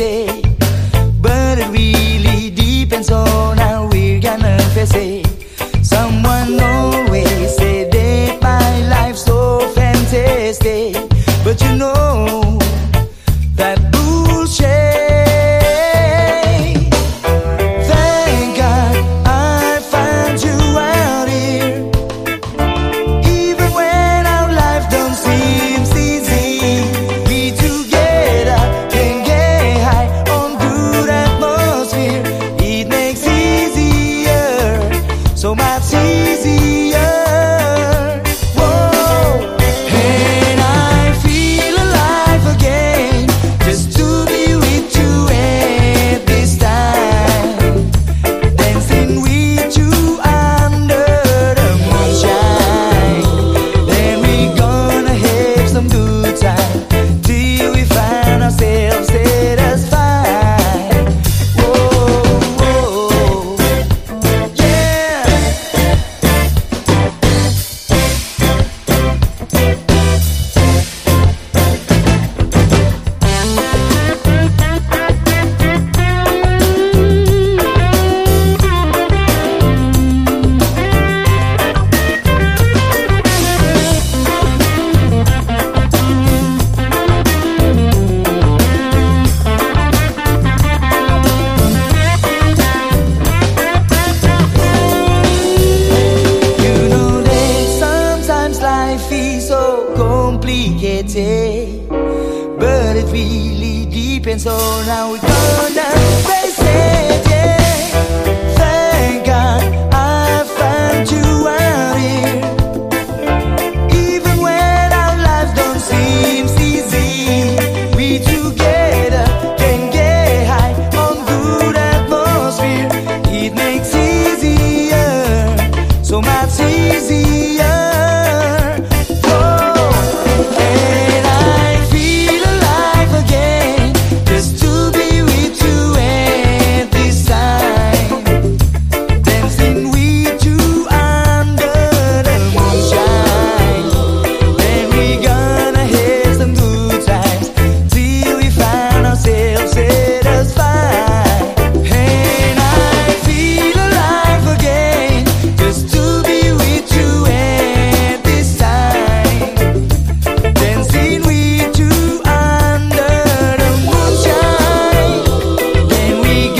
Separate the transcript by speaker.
Speaker 1: say, but it really depends on how we're gonna face it. So much really deep and so we're gonna we